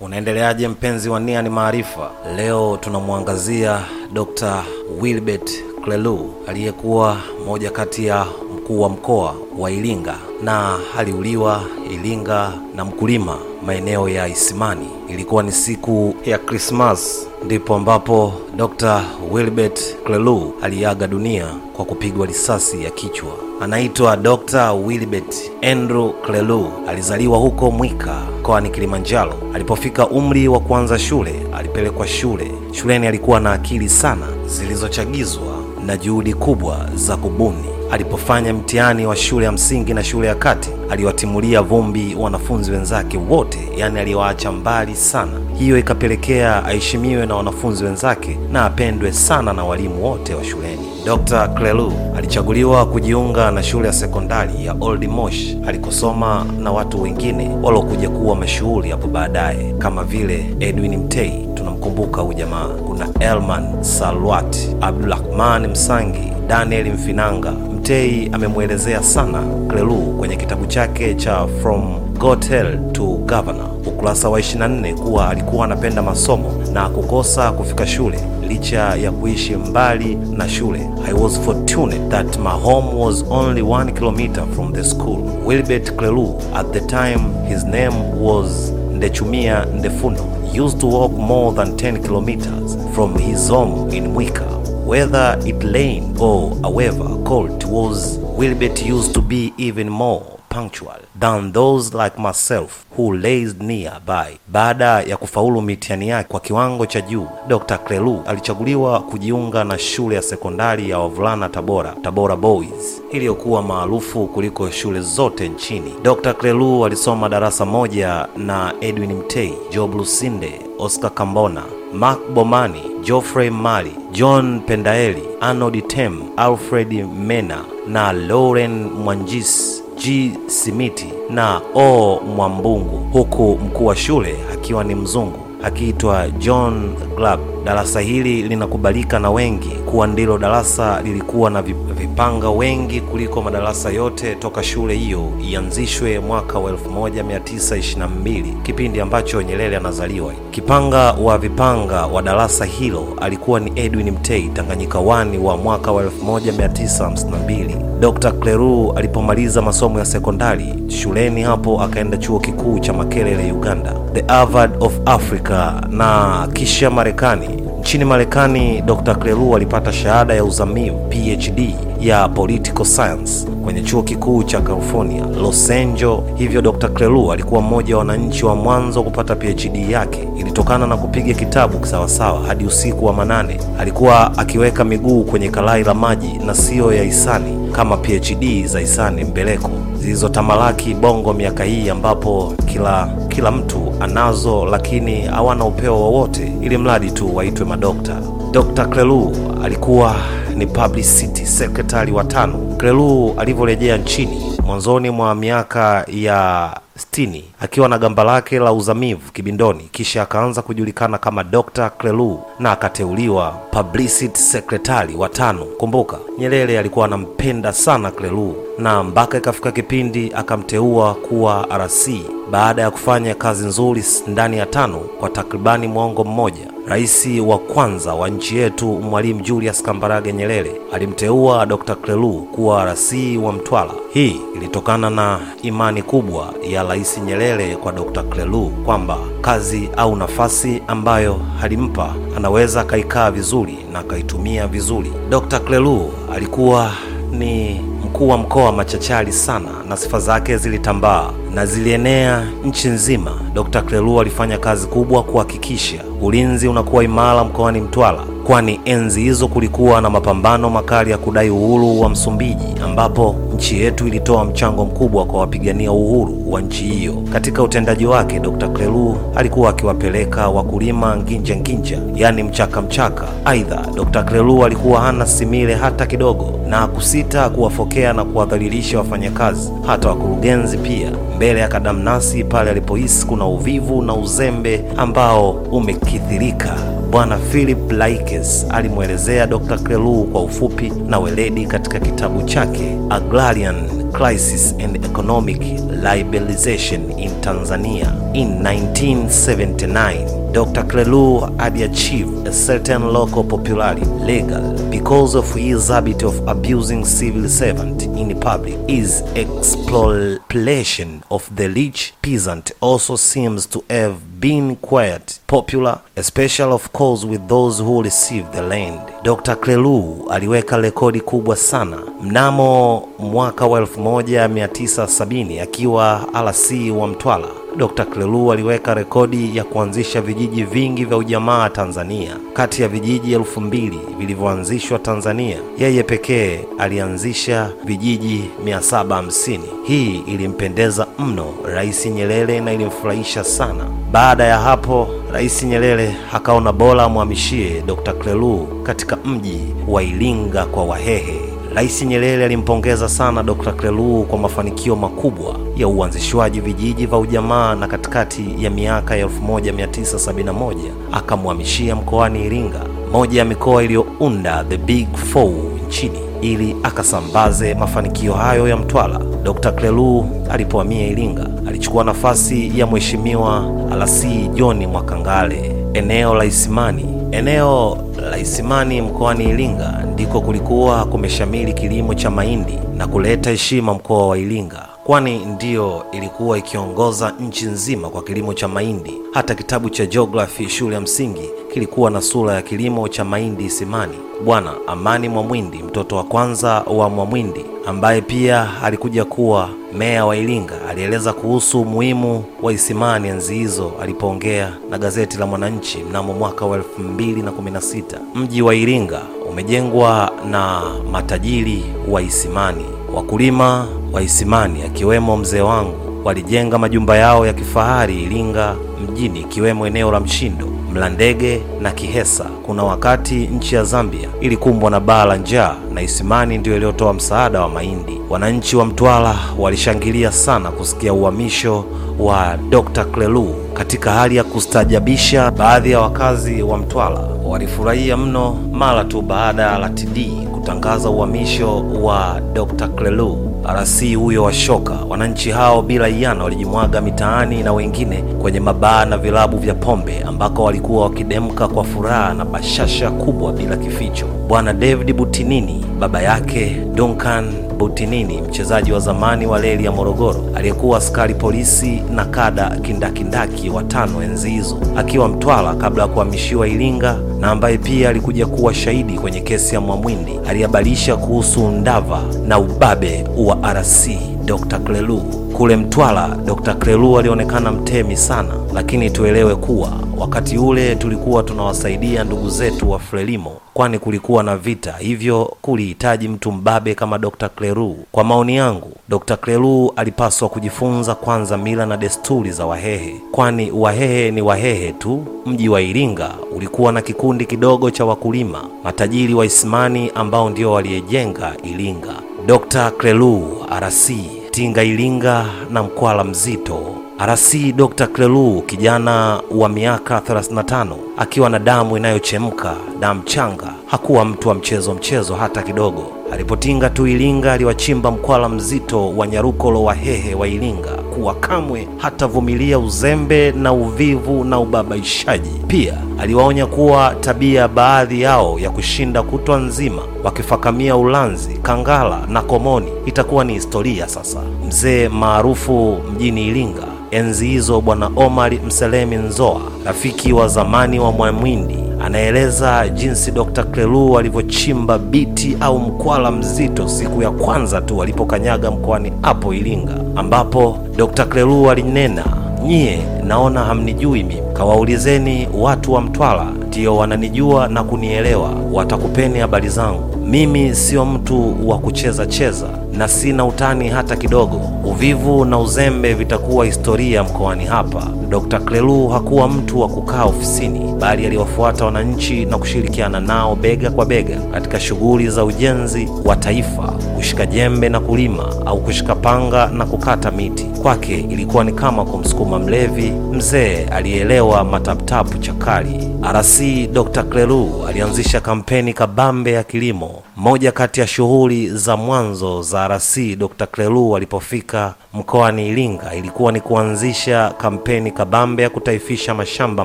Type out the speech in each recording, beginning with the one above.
Unaendeleaje mpenzi wa Nia ni Maarifa? Leo tunamwangazia Dr. Wilbert Klelu aliyekuwa moja kati ya mkuu wa mkoa wa Iringa na aliuliwa Iringa na mkulima maeneo ya Isimani. Ilikuwa ni siku ya Krismas, ndipo ambapo Dr. Wilbert Klelu aliaga dunia kwa kupigwa risasi ya kichwa. Anaitwa Dr. Wilbert Andrew Klelu. Alizaliwa huko Mwika mkoani Kilimanjaro. Alipofika umri wa kuanza shule, alipelekwa shule. Shuleni alikuwa na akili sana zilizochagizwa na juhudi kubwa za kubuni. Alipofanya mtihani wa shule ya msingi na shule ya kati, aliwatimulia vumbi wanafunzi wenzake wote, yaani aliwaacha mbali sana. Hiyo ikapelekea aheshimiwe na wanafunzi wenzake na apendwe sana na walimu wote wa shuleni. Dr. Klelu alichaguliwa kujiunga na shule ya sekondari ya Old Mosh alikosoma na watu wengine waliokuja kuwa mashuhuri hapo baadaye kama vile Edwin Mtei, tunamkumbuka huyu jamaa. Kuna Elman Salwat, Abdulrahman Msangi, Daniel Mfinanga. Mtei amemwelezea sana Klelu kwenye kitabu chake cha From Gotel to Governor ukurasa wa 24 kuwa alikuwa anapenda masomo na kukosa kufika shule licha ya kuishi mbali na shule. I was fortunate that my home was only one kilometer from the school. Wilbert Klelu at the time his name was Ndechumia Ndefuno used to walk more than 10 kilometers from his home in Mwika whether it rain or however cold was Wilbert used to be even more punctual than those like myself who lays nearby. Baada ya kufaulu mitihani yake kwa kiwango cha juu, Dr. Klelu alichaguliwa kujiunga na shule ya sekondari ya wavulana Tabora, Tabora Boys, iliyokuwa maarufu kuliko shule zote nchini. Dr. Klelu alisoma darasa moja na Edwin Mtei, Job Lusinde, Oscar Kambona, Mark Bomani, Geoffrey Mali, John Pendaeli, Arnold Tem, Alfred Mena na Lauren mwanjis G Simiti na O Mwambungu, huku mkuu wa shule akiwa ni mzungu akiitwa John Glab. Darasa hili linakubalika na wengi kuwa ndilo darasa lilikuwa na vipanga wengi kuliko madarasa yote toka shule hiyo ianzishwe mwaka wa 1922 kipindi ambacho Nyerere anazaliwa. Kipanga wa vipanga wa darasa hilo alikuwa ni Edwin Mtei, Tanganyika wani wa mwaka wa 1952. Dr. Kleru alipomaliza masomo ya sekondari shuleni hapo akaenda chuo kikuu cha Makerere Uganda, the Harvard of Africa na kisha Marekani. Nchini Marekani, Dr. Kleru alipata shahada ya uzamivu PhD ya political science kwenye chuo kikuu cha California Los Angeles. Hivyo Dr. Kleru alikuwa mmoja wa wananchi wa mwanzo kupata PhD yake. Ilitokana na kupiga kitabu kisawasawa hadi usiku wa manane. Alikuwa akiweka miguu kwenye kalai la maji na siyo ya hisani kama PhD za hisani mbeleko zilizotamalaki Bongo miaka hii, ambapo kila kila mtu anazo, lakini hawana upeo wowote, ili mradi tu waitwe madokta. Dr. Klelu alikuwa ni publicity secretary wa tano. Klelu alivyorejea nchini mwanzoni mwa miaka ya sitini akiwa na gamba lake la uzamivu kibindoni, kisha akaanza kujulikana kama Dr. Klelu na akateuliwa publicity secretary wa tano. Kumbuka Nyerere alikuwa anampenda sana Klelu na mpaka ikafika kipindi akamteua kuwa RC baada ya kufanya kazi nzuri ndani ya tano kwa takribani mwongo mmoja. Rais wa kwanza wa nchi yetu Mwalimu Julius Kambarage Nyerere alimteua Dr. Klelu kuwa RC wa Mtwara. Hii ilitokana na imani kubwa ya Rais Nyerere kwa Dr. Klelu kwamba kazi au nafasi ambayo alimpa anaweza akaikaa vizuri na akaitumia vizuri. Dr. Klelu alikuwa ni mkuu wa mkoa machachari sana na sifa zake zilitambaa na zilienea nchi nzima. Dr. Klelu alifanya kazi kubwa kuhakikisha ulinzi unakuwa imara mkoani Mtwara, kwani enzi hizo kulikuwa na mapambano makali ya kudai uhuru wa Msumbiji, ambapo nchi yetu ilitoa mchango mkubwa kwa wapigania uhuru wa nchi hiyo. Katika utendaji wake, Dr. Klelu alikuwa akiwapeleka wakulima nginja nginja, yaani mchaka mchaka. Aidha, Dr. Klelu alikuwa hana simile hata kidogo na kusita kuwafokea na kuwadhalilisha wafanyakazi, hata wakurugenzi pia mbele ya kadamnasi pale alipohisi kuna uvivu na uzembe ambao umekithirika. Bwana Philip Laikes alimwelezea Dr. Klelu kwa ufupi na weledi katika kitabu chake Agrarian Crisis and Economic Liberalization in Tanzania. In 1979, Dr. Klelu had achieved a certain local popularity legal because of his habit of abusing civil servant in public. His exploitation of the rich peasant also seems to have been quite popular, especially of course with those who received the land. Dr. Klelu aliweka rekodi kubwa sana mnamo mwaka wa 1970 akiwa RC wa Mtwara. Dr. Klelu aliweka rekodi ya kuanzisha vijiji vingi vya ujamaa Tanzania. Kati ya vijiji elfu mbili vilivyoanzishwa Tanzania, yeye pekee alianzisha vijiji 750. Hii ilimpendeza mno Rais Nyerere na ilimfurahisha sana. Baada ya hapo, Rais Nyerere akaona bora amhamishie Dr. Klelu katika mji wa Ilinga kwa Wahehe. Rais Nyerere alimpongeza sana Dr. Klelu kwa mafanikio makubwa ya uanzishwaji vijiji vya ujamaa na katikati ya miaka ya 1971 akamhamishia mkoani Iringa, moja ya mikoa iliyounda the Big Four nchini ili akasambaze mafanikio hayo ya Mtwara. Dr. Klelu alipohamia Iringa alichukua nafasi ya Mheshimiwa Alasi John Mwakangale eneo la Isimani. Eneo la Isimani mkoani Iringa ndiko kulikuwa kumeshamili kilimo cha mahindi na kuleta heshima mkoa wa Iringa, kwani ndiyo ilikuwa ikiongoza nchi nzima kwa kilimo cha mahindi. Hata kitabu cha jiografia shule ya msingi kilikuwa na sura ya kilimo cha mahindi Isimani. Bwana Amani Mwamwindi, mtoto wa kwanza wa Mwamwindi ambaye pia alikuja kuwa meya wa Iringa, alieleza kuhusu umuhimu wa Isimani enzi hizo alipoongea na gazeti la Mwananchi mnamo mwaka wa 2016. Mji wa Iringa umejengwa na matajiri wa Isimani. Wakulima wa Isimani akiwemo mzee wangu walijenga majumba yao ya kifahari Iringa mjini, ikiwemo eneo la Mshindo, Mlandege na Kihesa. Kuna wakati nchi ya Zambia ilikumbwa na baa la njaa na Isimani ndio iliyotoa msaada wa mahindi. Wananchi wa Mtwara walishangilia sana kusikia uhamisho wa Dr. Klelu katika hali ya kustajabisha. Baadhi ya wakazi wa Mtwara walifurahia mno mara tu baada ya RTD kutangaza uhamisho wa Dr. Klelu RC huyo wa shoka. Wananchi hao bila iana walijimwaga mitaani na wengine kwenye mabaa na vilabu vya pombe ambako walikuwa wakidemka kwa furaha na bashasha kubwa bila kificho. Bwana David Butinini, baba yake Duncan Butinini, mchezaji wa zamani wa reli ya Morogoro, aliyekuwa askari polisi na kada kindakindaki watano enzi hizo, akiwa Mtwara kabla ya kuhamishiwa Iringa, na ambaye pia alikuja kuwa shahidi kwenye kesi ya Mwamwindi, alihabarisha kuhusu ndava na ubabe wa RC Dr. Klelu kule Mtwara. Dr. Klelu alionekana mtemi sana, lakini tuelewe kuwa wakati ule tulikuwa tunawasaidia ndugu zetu wa Frelimo, kwani kulikuwa na vita, hivyo kulihitaji mtu mbabe kama Dr. Kleru. Kwa maoni yangu, Dr. Kleru alipaswa kujifunza kwanza mila na desturi za Wahehe, kwani Wahehe ni Wahehe tu. Mji wa Iringa ulikuwa na kikundi kidogo cha wakulima matajiri wa Isimani ambao ndio waliyejenga Iringa. Dr. Kleru RC Tinga Ilinga na mkwala mzito. RC Dr. Klelu kijana wa miaka 35 akiwa na damu inayochemka, damu changa, hakuwa mtu wa mchezo mchezo hata kidogo. Alipotinga tu Iringa aliwachimba mkwala mzito wa Nyarukolo Wahehe wa Iringa kuwa kamwe hatavumilia uzembe na uvivu na ubabaishaji. Pia aliwaonya kuwa tabia baadhi yao ya kushinda kutwa nzima wakifakamia Ulanzi, Kangala na Komoni itakuwa ni historia sasa. Mzee maarufu mjini Iringa enzi hizo, Bwana Omar Mselemi Nzoa, rafiki wa zamani wa Mwamwindi, anaeleza jinsi Dr. Klelu alivyochimba biti au mkwala mzito siku ya kwanza tu alipokanyaga mkoani hapo Iringa, ambapo Dr. Klelu alinena, nyie naona hamnijui mimi, kawaulizeni watu wa Mtwara, ndiyo wananijua na kunielewa, watakupeni habari zangu. Mimi sio mtu wa kucheza cheza na sina utani hata kidogo. Uvivu na uzembe vitakuwa historia mkoani hapa. Dr. Klelu hakuwa mtu wa kukaa ofisini, bali aliwafuata wananchi na kushirikiana nao bega kwa bega katika shughuli za ujenzi wa taifa, kushika jembe na kulima au kushika panga na kukata miti. Kwake ilikuwa ni kama kumsukuma mlevi mzee aliyeelewa mataputapu chakali. RC Dr. Klelu alianzisha kampeni kabambe ya kilimo. Moja kati ya shughuli za mwanzo za RC Dr. Klelu alipofika mkoani Iringa ilikuwa ni kuanzisha kampeni kabambe ya kutaifisha mashamba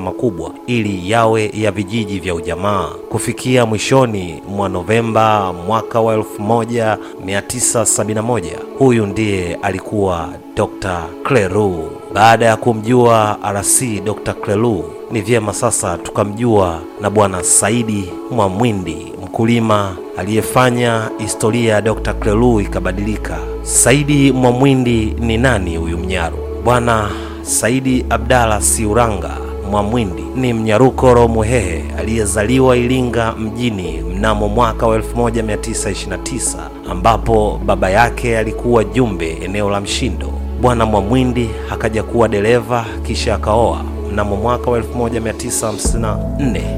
makubwa ili yawe ya vijiji vya ujamaa. Kufikia mwishoni mwa Novemba mwaka wa 1971, huyu ndiye alikuwa Dr. Kleru. Baada ya kumjua RC Dr. Kleru, ni vyema sasa tukamjua na Bwana Saidi Mwamwindi, mkulima aliyefanya historia ya Dr. Klelu ikabadilika. Saidi Mwamwindi ni nani huyu Mnyaru? Bwana Saidi Abdalla Siuranga Mwamwindi ni Mnyarukoro Muhehe aliyezaliwa Iringa mjini mnamo mwaka wa 1929 ambapo baba yake alikuwa jumbe eneo la Mshindo. Bwana Mwamwindi akaja kuwa dereva kisha akaoa mnamo mwaka wa 1954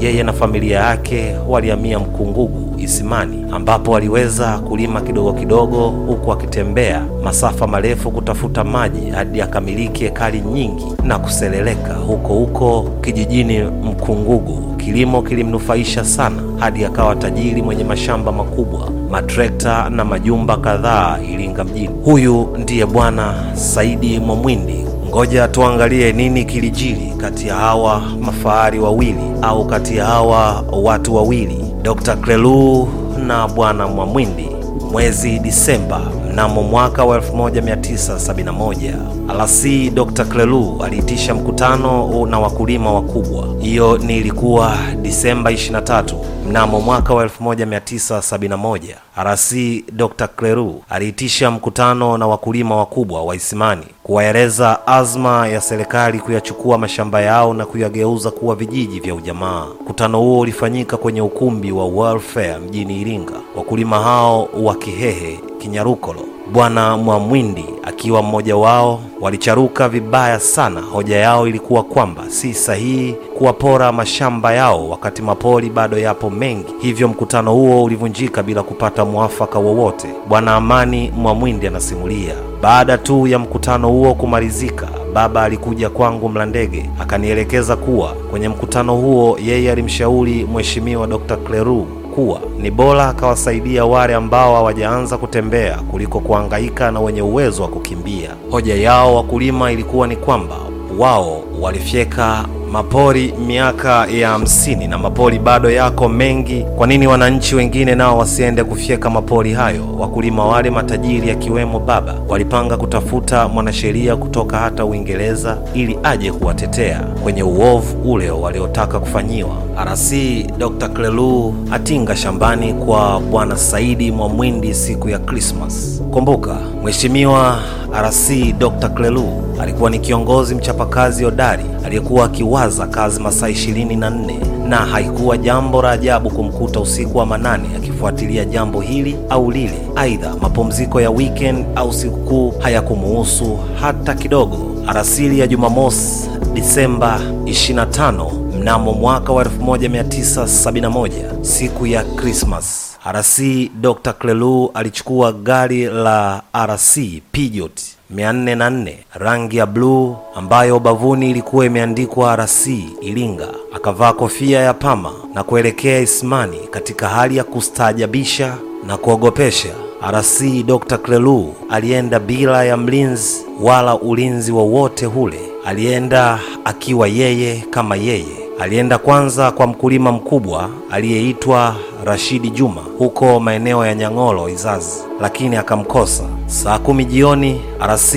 yeye na familia yake walihamia Mkungugu Isimani, ambapo waliweza kulima kidogo kidogo, huku akitembea masafa marefu kutafuta maji hadi akamiliki ekari nyingi na kuseleleka huko huko kijijini Mkungugu. Kilimo kilimnufaisha sana hadi akawa tajiri mwenye mashamba makubwa, matrekta na majumba kadhaa Iringa mjini. Huyu ndiye Bwana Saidi Mwamwindi. Ngoja tuangalie nini kilijiri kati ya hawa mafahari wawili au kati ya hawa watu wawili, Dr. Klelu na Bwana Mwamwindi. Mwezi Disemba mnamo mwaka wa 1971 alasi Dr. Klelu aliitisha mkutano na wakulima wakubwa. Hiyo ni ilikuwa Disemba 23 mnamo mwaka wa 1971. RC Dr. Klelu aliitisha mkutano na wakulima wakubwa wa Isimani kuwaeleza azma ya serikali kuyachukua mashamba yao na kuyageuza kuwa vijiji vya ujamaa. Mkutano huo ulifanyika kwenye ukumbi wa Fair mjini Iringa. Wakulima hao wa Kihehe, Kinyarukolo Bwana Mwamwindi akiwa mmoja wao walicharuka vibaya sana. Hoja yao ilikuwa kwamba si sahihi kuwapora mashamba yao wakati mapori bado yapo mengi, hivyo mkutano huo ulivunjika bila kupata mwafaka wowote. Bwana Amani Mwamwindi anasimulia, baada tu ya mkutano huo kumalizika, baba alikuja kwangu Mlandege akanielekeza kuwa kwenye mkutano huo yeye alimshauri Mheshimiwa Dr. Klelu kuwa ni bora akawasaidia wale ambao hawajaanza kutembea kuliko kuangaika na wenye uwezo wa kukimbia. Hoja yao wakulima ilikuwa ni kwamba wao walifyeka mapori miaka ya hamsini na mapori bado yako mengi. Kwa nini wananchi wengine nao wasiende kufyeka mapori hayo? Wakulima wale matajiri akiwemo baba walipanga kutafuta mwanasheria kutoka hata Uingereza ili aje kuwatetea kwenye uovu ule waliotaka kufanyiwa. RC Dr. Klelu atinga shambani kwa bwana Saidi Mwamwindi siku ya Krismas. Kumbuka, Mheshimiwa RC Dr. Klelu alikuwa ni kiongozi mchapakazi hodari aliyekuwa akiwaza kazi masaa ishirini na nne na haikuwa jambo la ajabu kumkuta usiku wa manane akifuatilia jambo hili au lile. Aidha, mapumziko ya weekend au sikukuu hayakumuhusu hata kidogo. Arasili ya Jumamosi Disemba 25 mnamo mwaka wa 1971 siku ya Krismas, RC Dr. Klelu alichukua gari la RC Peugeot 404 rangi ya bluu ambayo bavuni ilikuwa imeandikwa RC Iringa. Akavaa kofia ya pama na kuelekea Isimani katika hali ya kustaajabisha na kuogopesha. RC Dr. Klelu alienda bila ya mlinzi wala ulinzi wowote ule. Alienda akiwa yeye kama yeye. Alienda kwanza kwa mkulima mkubwa aliyeitwa Rashidi Juma huko maeneo ya nyang'olo Izazi, lakini akamkosa. Saa kumi jioni RC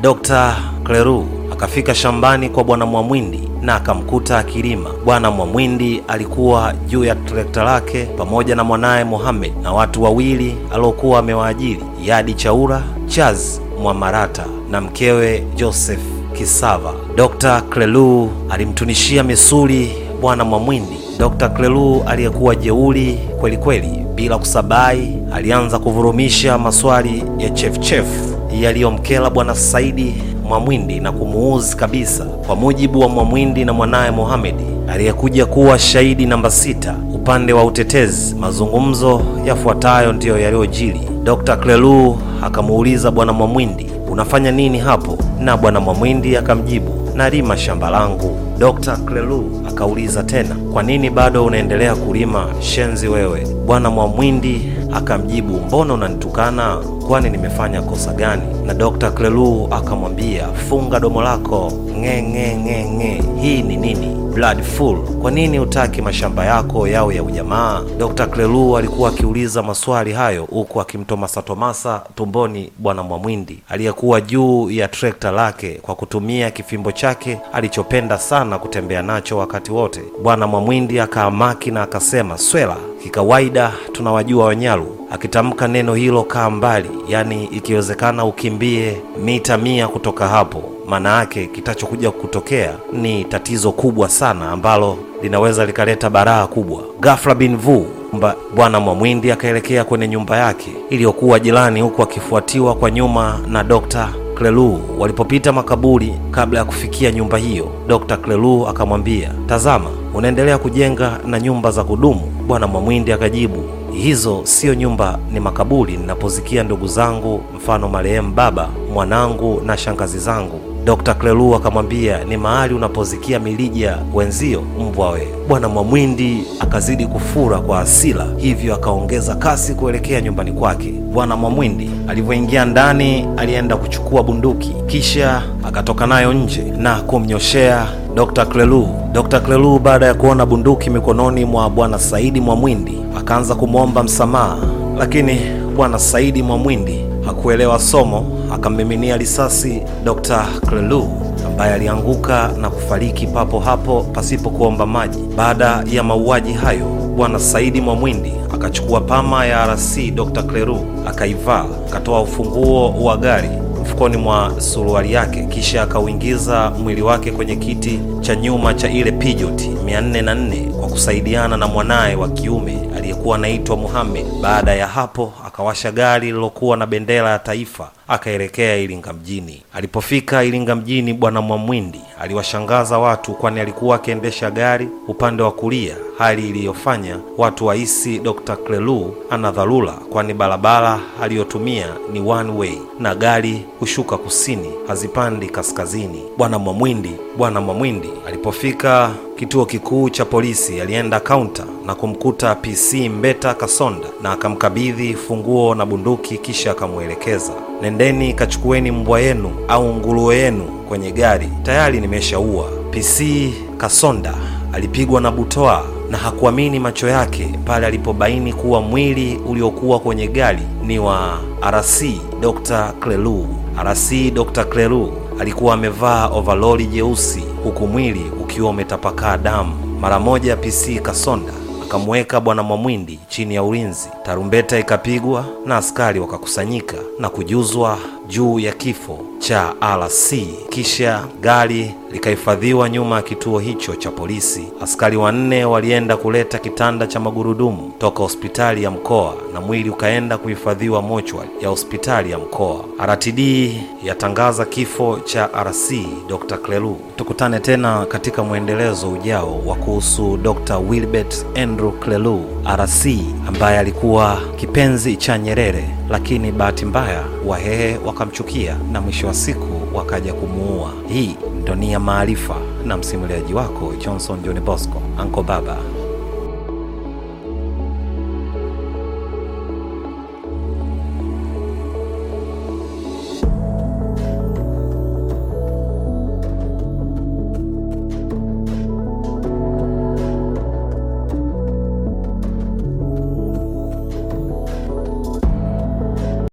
Dr. Kleru akafika shambani kwa bwana Mwamwindi na akamkuta akilima. Bwana Mwamwindi alikuwa juu ya trekta lake pamoja na mwanaye Mohamed na watu wawili aliokuwa amewaajiri, Yadi Chaura Chaz Mwamarata na mkewe Joseph Kisava. Dr. Klelu alimtunishia misuli bwana Mwamwindi. Dr. Klelu aliyekuwa jeuri kweli kweli, bila kusabai, alianza kuvurumisha maswali ya chefuchefu yaliyomkela bwana Saidi Mwamwindi na kumuuzi kabisa. Kwa mujibu wa Mwamwindi na mwanaye Mohamedi aliyekuja kuwa shahidi namba sita upande wa utetezi, mazungumzo yafuatayo ndiyo yaliyojiri. Dr. Klelu akamuuliza bwana Mwamwindi, unafanya nini hapo? Na bwana Mwamwindi akamjibu, nalima shamba langu. Dr. Klelu akauliza tena, kwa nini bado unaendelea kulima shenzi wewe? Bwana Mwamwindi akamjibu, mbona unanitukana? Kwani nimefanya kosa gani? Na Dr. Klelu akamwambia, funga domo lako, ng'e ng'e ng'e ng'e, hii ni nini? Blood full. Kwa nini hutaki mashamba yako yao ya ujamaa? Dr. Klelu alikuwa akiuliza maswali hayo huku akimtomasa tomasa tumboni bwana Mwamwindi aliyekuwa juu ya trekta lake kwa kutumia kifimbo chake alichopenda sana kutembea nacho wakati wote. Bwana Mwamwindi akaamaki na akasema, swela kikawaida tunawajua Wanyalu. Akitamka neno hilo, kaa mbali, yani ikiwezekana ukimbie mita mia kutoka hapo, maana yake kitachokuja kutokea ni tatizo kubwa sana ambalo linaweza likaleta baraa kubwa. Ghafla bin vu bwana Mwamwindi akaelekea kwenye nyumba yake iliyokuwa jirani, huku akifuatiwa kwa nyuma na Dr. Klelu. Walipopita makaburi kabla ya kufikia nyumba hiyo, Dr. Klelu akamwambia, tazama, unaendelea kujenga na nyumba za kudumu. Bwana Mwamwindi akajibu, hizo siyo nyumba, ni makaburi ninapozikia ndugu zangu, mfano marehemu baba, mwanangu na shangazi zangu. Dr. Klelu akamwambia, ni mahali unapozikia milija wenzio, mbwa we. Bwana Mwamwindi akazidi kufura kwa hasira, hivyo akaongeza kasi kuelekea nyumbani kwake. Bwana Mwamwindi alivyoingia ndani, alienda kuchukua bunduki, kisha akatoka nayo nje na kumnyoshea Dr. Klelu. Dr. Klelu baada ya kuona bunduki mikononi mwa bwana Saidi Mwamwindi akaanza kumwomba msamaha, lakini bwana Saidi Mwamwindi hakuelewa somo, akammiminia risasi Dr. Klelu ambaye alianguka na kufariki papo hapo pasipo kuomba maji. Baada ya mauaji hayo, bwana Saidi Mwamwindi akachukua pama ya RC Dr. Klelu akaivaa, akatoa ufunguo wa gari mfukoni mwa suruali yake, kisha akauingiza mwili wake kwenye kiti cha nyuma cha ile Peugeot 404 kwa kusaidiana na mwanaye wa kiume aliyekuwa anaitwa Muhammad. Baada ya hapo, akawasha gari lililokuwa na bendera ya taifa akaelekea Iringa mjini. Alipofika Iringa mjini, bwana Mwamwindi aliwashangaza watu, kwani alikuwa akiendesha gari upande wa kulia, hali iliyofanya watu wahisi Dr. Klelu ana dharura, kwani barabara aliyotumia ni one way na gari hushuka kusini, hazipandi kaskazini. Bwana Mwamwindi bwana Mwamwindi alipofika kituo kikuu cha polisi alienda kaunta na kumkuta PC Mbeta Kasonda na akamkabidhi funguo na bunduki, kisha akamwelekeza nendeni kachukueni mbwa yenu au nguruwe yenu kwenye gari, tayari nimeshaua. PC Kasonda alipigwa na butoa na hakuamini macho yake pale alipobaini kuwa mwili uliokuwa kwenye gari ni wa RC Dr. Klelu. RC Dr. Klelu alikuwa amevaa ovaloli jeusi huku mwili ukiwa umetapakaa damu. Mara moja PC Kasonda akamweka bwana Mwamwindi chini ya ulinzi. Tarumbeta ikapigwa na askari wakakusanyika na kujuzwa juu ya kifo cha RC. Kisha gari likahifadhiwa nyuma ya kituo hicho cha polisi. Askari wanne walienda kuleta kitanda cha magurudumu toka hospitali ya mkoa na mwili ukaenda kuhifadhiwa mochwari ya hospitali ya mkoa. RTD yatangaza kifo cha RC Dr. Klelu. Tukutane tena katika mwendelezo ujao wa kuhusu Dr. Wilbert Andrew Klelu RC ambaye alikuwa kipenzi cha Nyerere, lakini bahati mbaya Wahehe wakamchukia na mwisho wa siku wakaja kumuua. Hii ndo Nia Maarifa na msimuliaji wako Johnson John Bosco, Anko Baba.